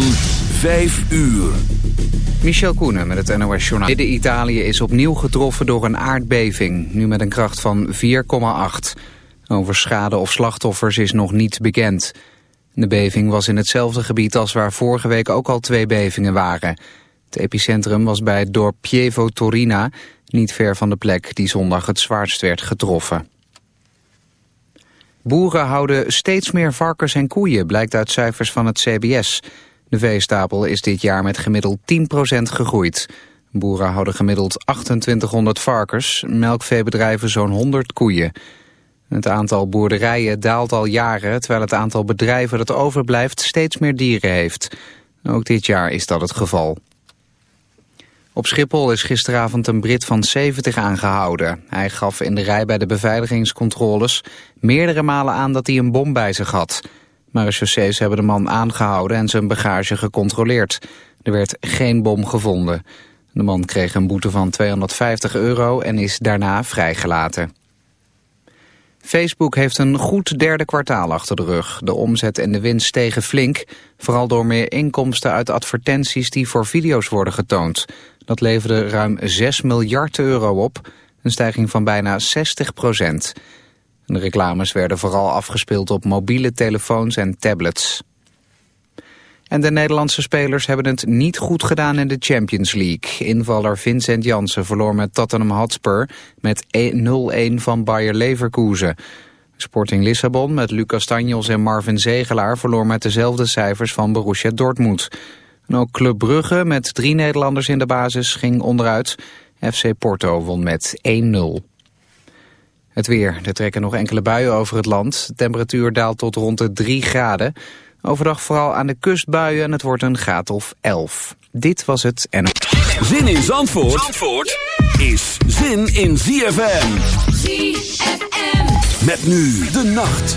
van 5 uur. Michel Koenen met het NOS-journaal. Midden-Italië is opnieuw getroffen door een aardbeving, nu met een kracht van 4,8. Over schade of slachtoffers is nog niet bekend. De beving was in hetzelfde gebied als waar vorige week ook al twee bevingen waren. Het epicentrum was bij het dorp Pievo Torina, niet ver van de plek die zondag het zwaarst werd getroffen. Boeren houden steeds meer varkens en koeien, blijkt uit cijfers van het CBS. De veestapel is dit jaar met gemiddeld 10% gegroeid. Boeren houden gemiddeld 2800 varkens, melkveebedrijven zo'n 100 koeien. Het aantal boerderijen daalt al jaren, terwijl het aantal bedrijven dat overblijft steeds meer dieren heeft. Ook dit jaar is dat het geval. Op Schiphol is gisteravond een Brit van 70 aangehouden. Hij gaf in de rij bij de beveiligingscontroles meerdere malen aan dat hij een bom bij zich had. Marechaussees hebben de man aangehouden en zijn bagage gecontroleerd. Er werd geen bom gevonden. De man kreeg een boete van 250 euro en is daarna vrijgelaten. Facebook heeft een goed derde kwartaal achter de rug. De omzet en de winst stegen flink, vooral door meer inkomsten uit advertenties die voor video's worden getoond. Dat leverde ruim 6 miljard euro op, een stijging van bijna 60 procent. De reclames werden vooral afgespeeld op mobiele telefoons en tablets. En de Nederlandse spelers hebben het niet goed gedaan in de Champions League. Invaller Vincent Janssen verloor met Tottenham Hotspur met 0-1 e- van Bayer Leverkusen. Sporting Lissabon met Lucas Tanjos en Marvin Zegelaar verloor met dezelfde cijfers van Borussia Dortmund. En ook Club Brugge met drie Nederlanders in de basis ging onderuit. FC Porto won met 1-0. Het weer. Er trekken nog enkele buien over het land. De temperatuur daalt tot rond de 3 graden. Overdag vooral aan de kust buien en het wordt een graad of 11. Dit was het en... Zin in Zandvoort, Zandvoort is zin in ZFM. ZFM. Met nu de nacht.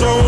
think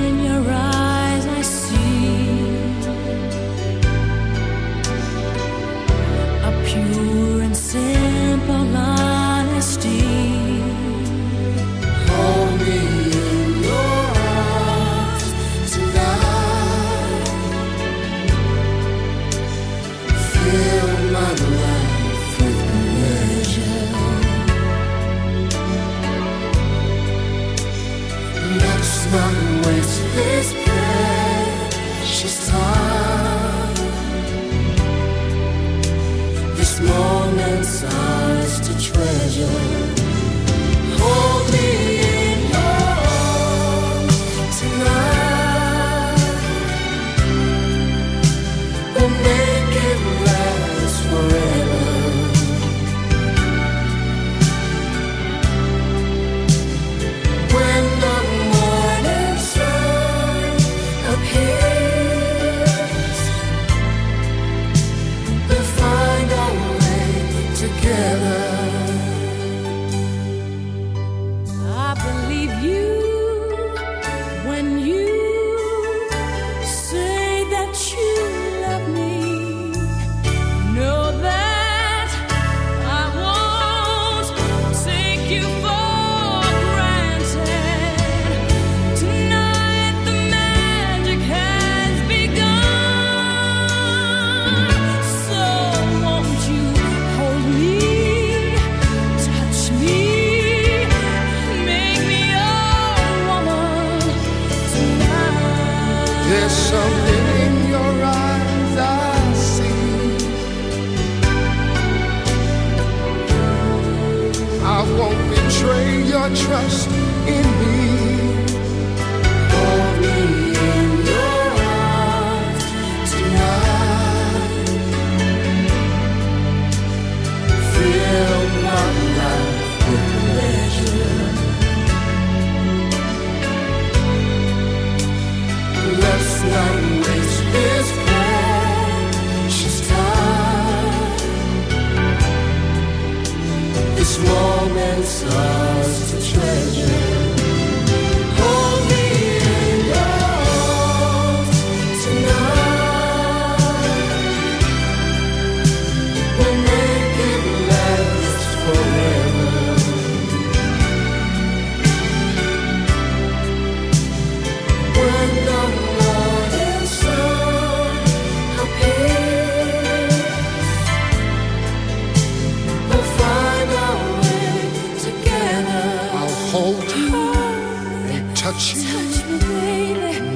together.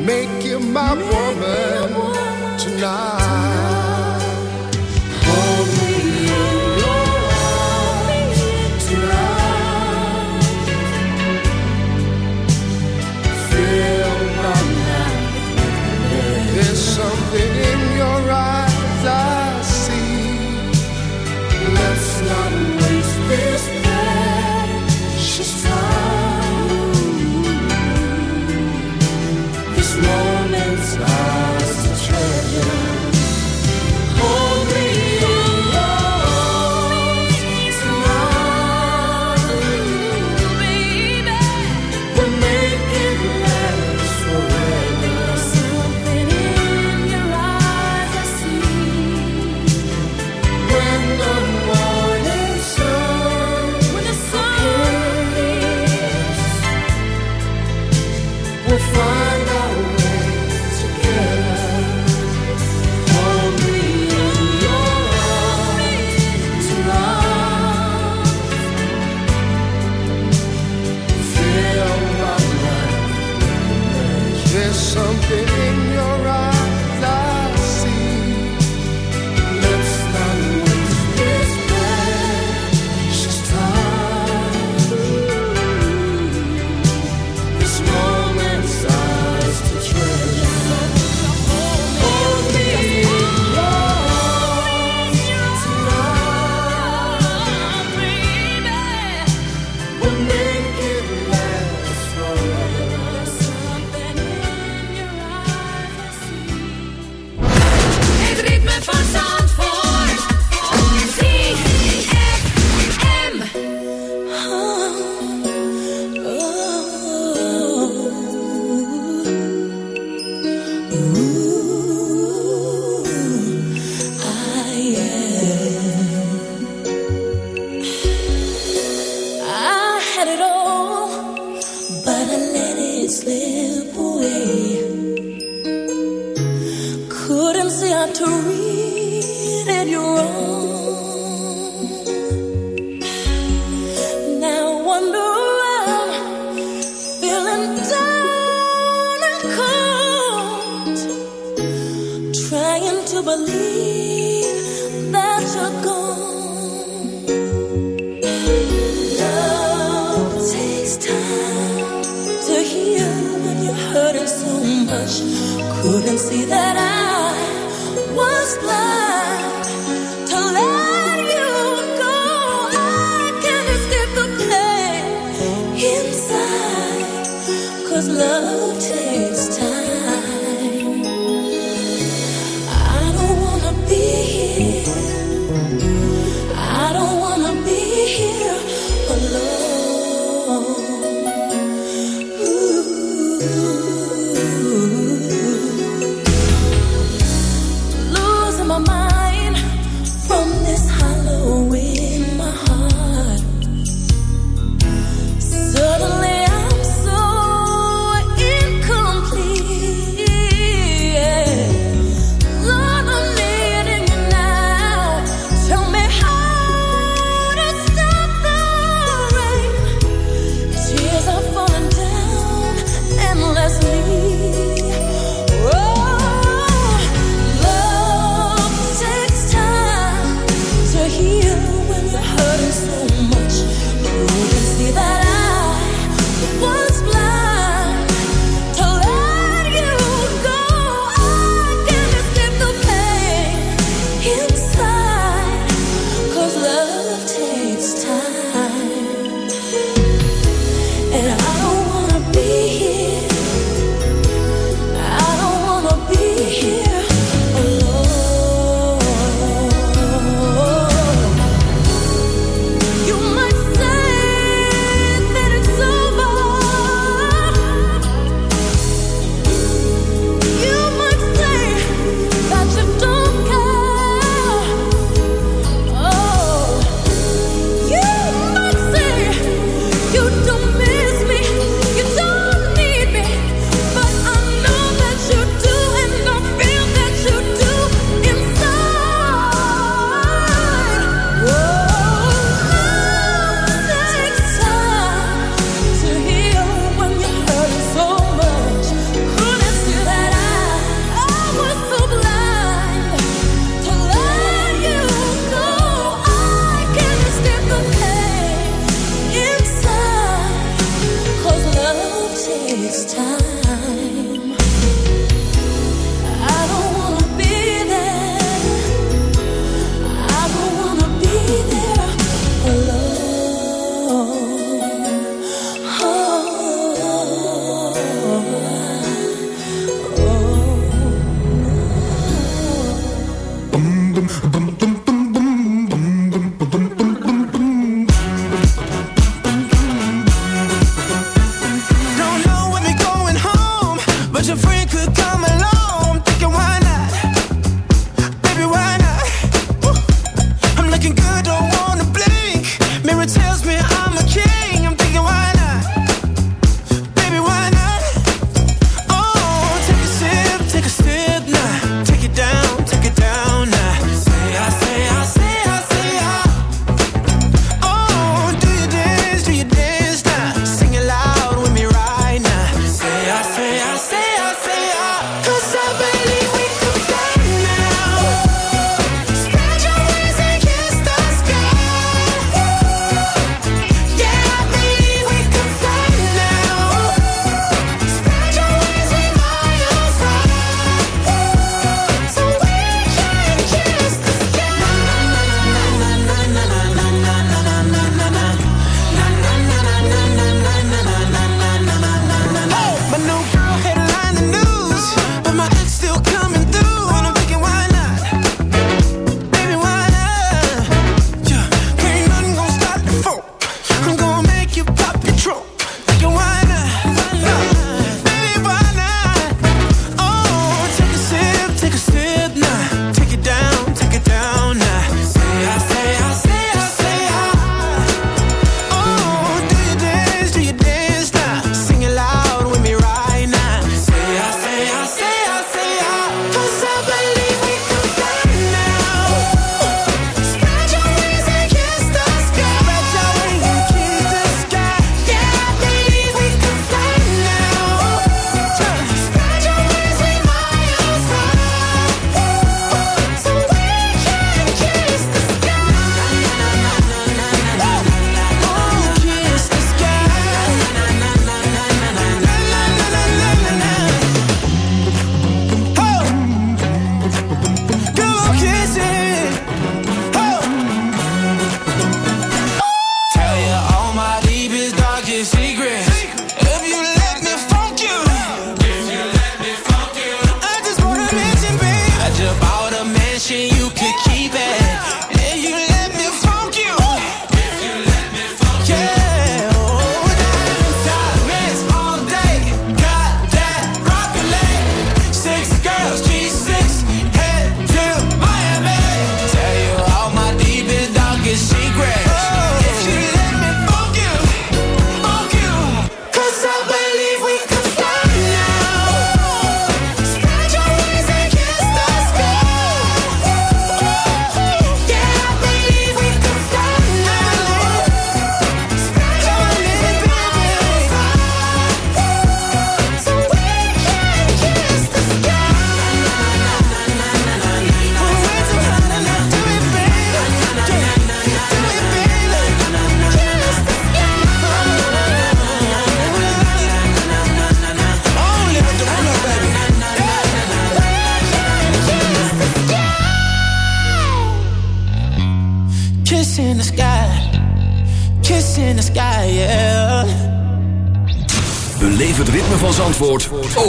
Make you my woman tonight. Hold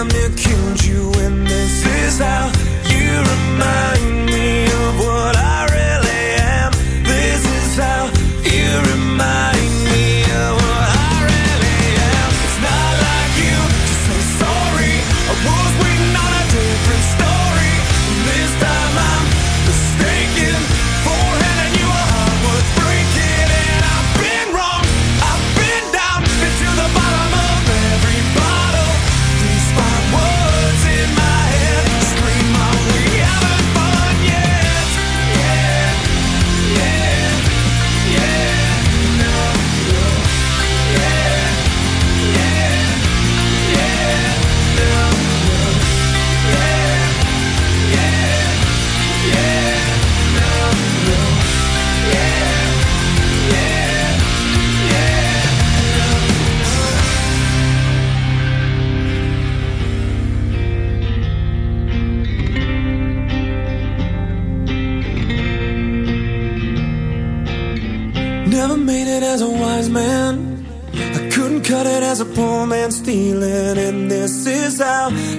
I'm looking you And this is how out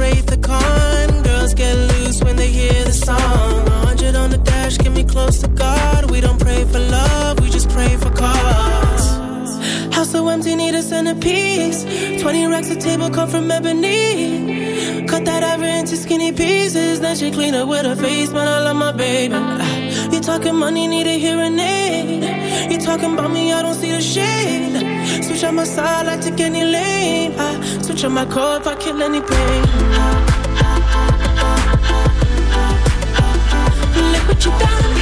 in the Con. Girls get loose when they hear the song. 100 on the dash, get me close to God. We don't pray for love, we just pray for cause. House so empty, need a centerpiece. 20 racks of table come from ebony. Cut that ever into skinny pieces. Then she clean up with her face, man. I love my baby. You talking money, need a hearing aid. You talking about me, I don't see the shade. Switch on my side, I take any lane. I switch on my core if I kill any pain. Look what you done.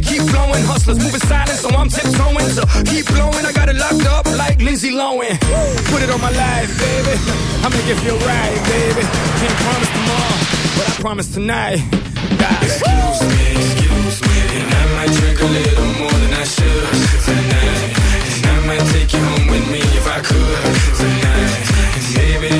growing, keep flowing. Hustlers moving silent, so I'm tiptoeing. So keep blowing, I got it locked up like Lindsay Lohan. Put it on my life, baby. i am going to make it feel right, baby. Can't promise tomorrow, but I promise tonight. Excuse me, excuse me, and I might drink a little more than I should tonight. And I might take you home with me if I could tonight. And baby,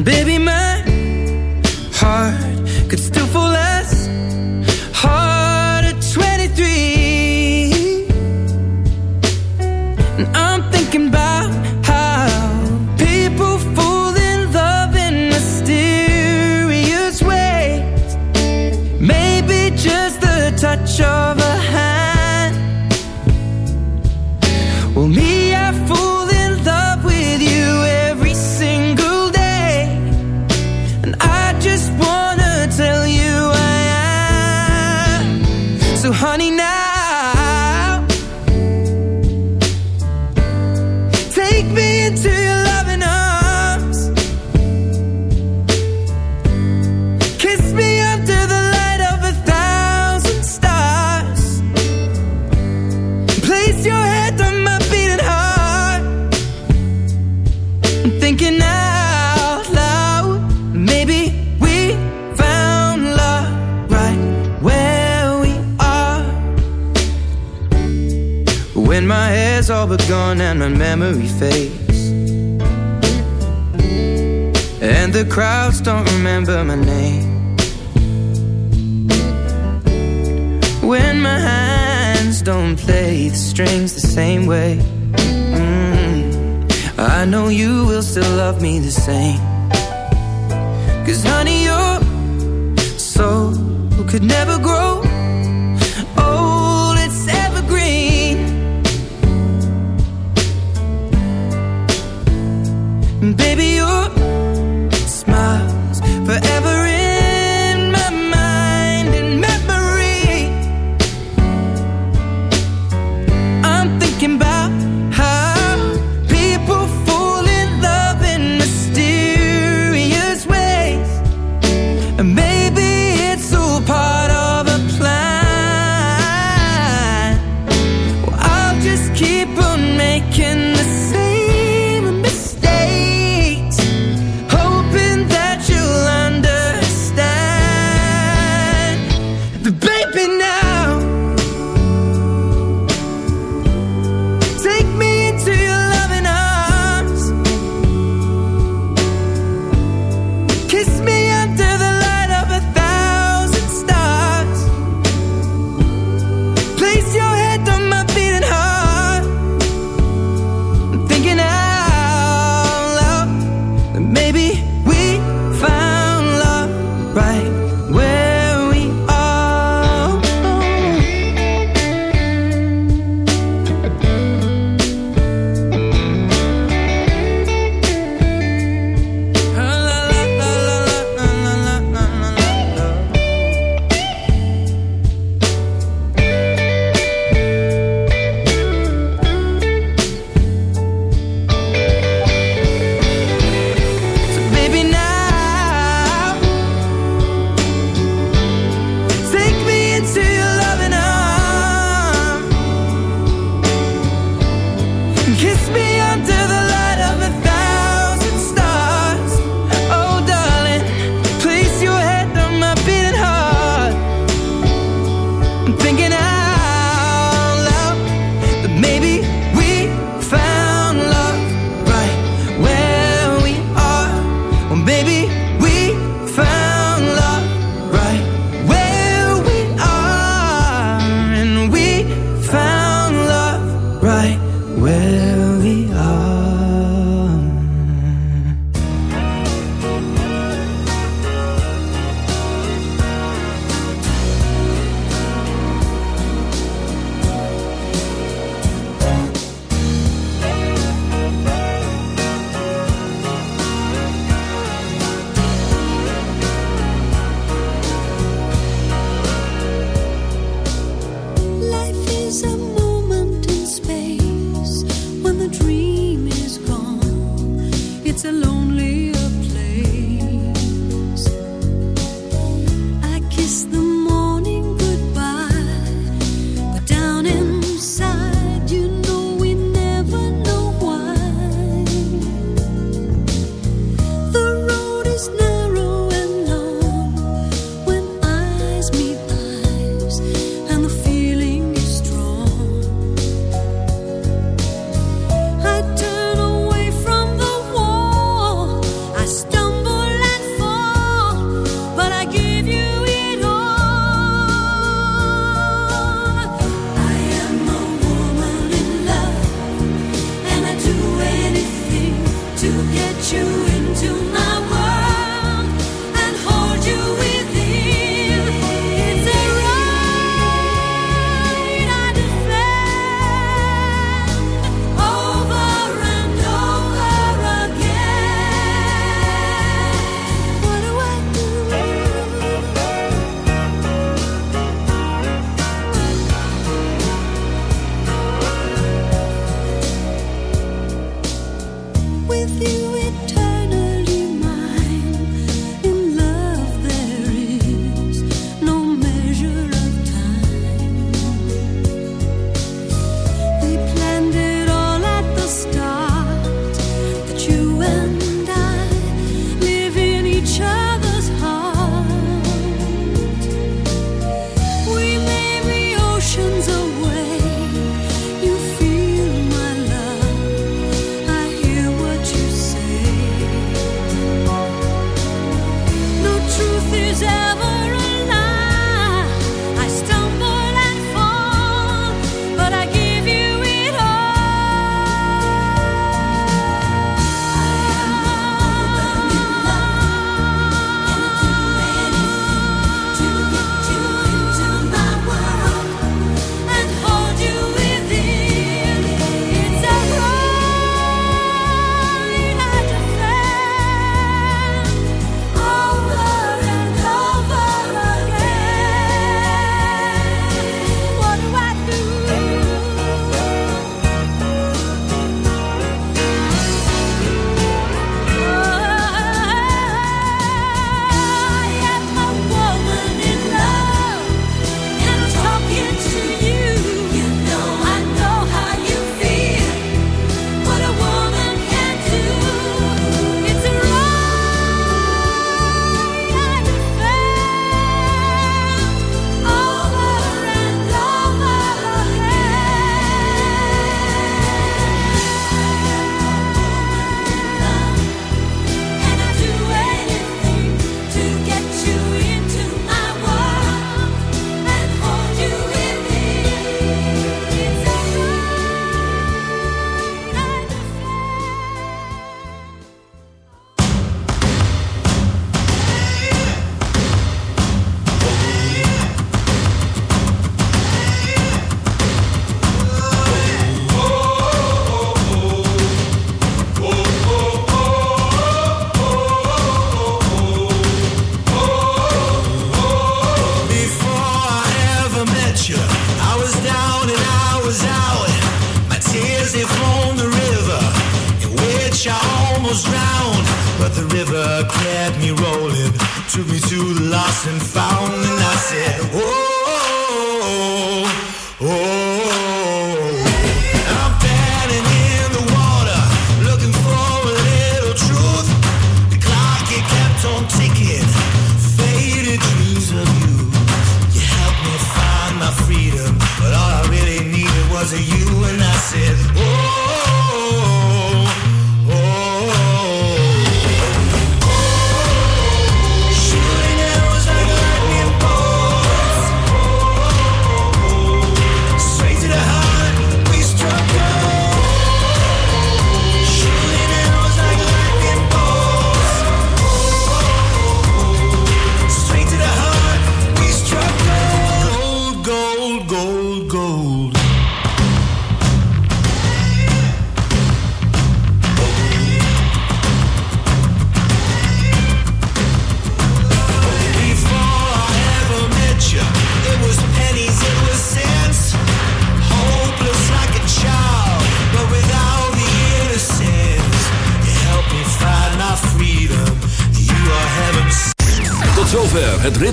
Baby, my same.